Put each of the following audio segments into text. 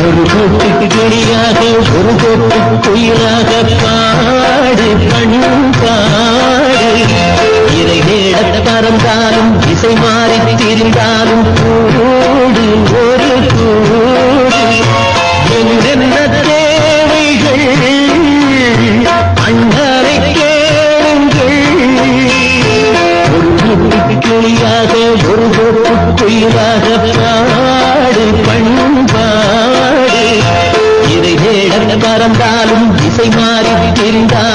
ஒரு கோட்டுக்கு கொடியாக ஒரு கோட்டுக்கு குயிலாக பாடு பண்பாடு கூட்டுக்கு பாடு பண்பாடு. இதை தேட பறந்தாலும் இசை மாறி தெரிந்தாலும்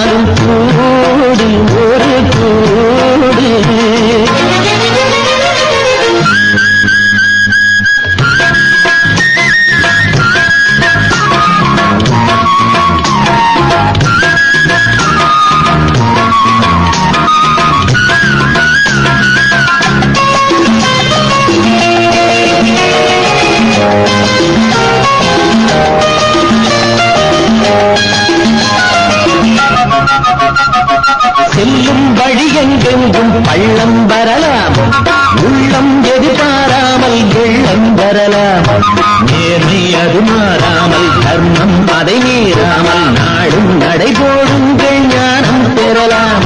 நடை போடுங்கள் ஞானம் பெறலாம்.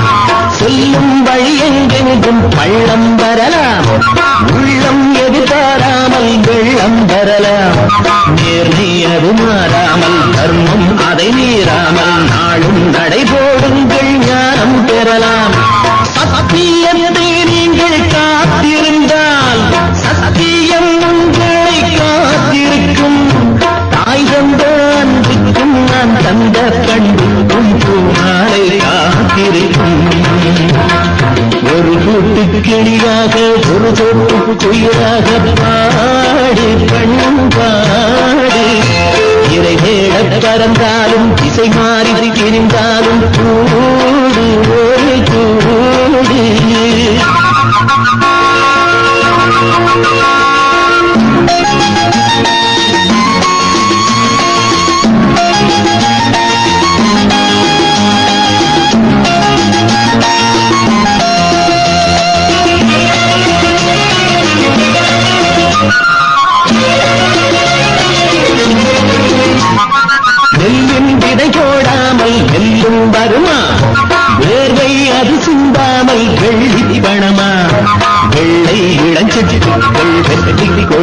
செல்லும் வழி எங்கெங்கும் பள்ளம் வரலாம். உள்ளம் எதிர்பாராமல் வெள்ளம் வரலாம். நேர்மை அது மாறாமல் தர்மம் அதை மீறாமல் நாளும் நடை போடுங்கள் ஞானம் பெறலாம். சத்தியத்தை நீங்கள் காத்திருந்தால் சத்தியம் உங்களை காத்திருக்கும். தாய் தந்த அன்புக்கும் நான் தந்த கண்டு காத்திருக்கும் ஒரு கூட்டு கிளியாக ஒரு தொட்டு குயிலாக பாடு பண்பாடு இறை தேட பறந்தாலும் திசை மாறி திரிந்தாலும் கூடு ஒரு கூடு.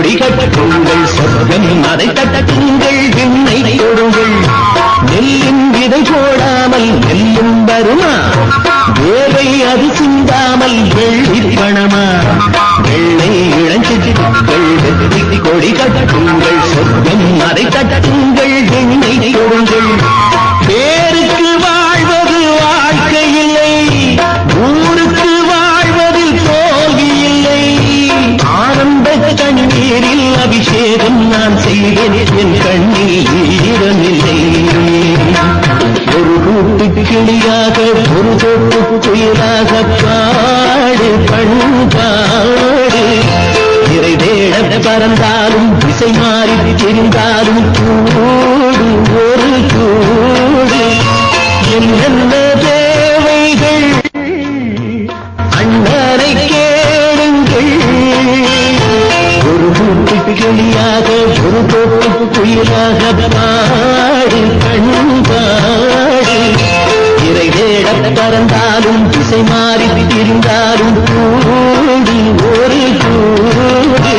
கொடி கட்டுங்கள் சொர்க்கம் அதை தட்டுங்கள் விண்ணை கொடுங்கள் நெல்லின் விதை போடாமல் நெல்லும் வருமா? வேலை அது சிந்தாமல் வெள்ளி பணமா? வெள்ளை இளஞ்செட்டுகள் வெற்றி கொடி கட்டுங்கள் சொர்க்கம் அதை தட்டுங்கள் விண்ணை கொடுங்கள் கண்ணீரில் நான் செய்தேன் என் கண்ணில் ஈரமில்லை ஒரு கூட்டு கிளியாக ஒரு தொட்டு குயிலாக பாடு பண்பாடு. இறை பறந்தாலும் திசை மாறி தெரிந்தாலும் கூடு ஒரு கூடு. என்னென்ன ஒரு தோப்பு குயிலாக பாடி கண்பாடி. இறை வேட பறந்தாலும் திசை மாறி திரிந்தாலும் கூடி ஒரு கூடி.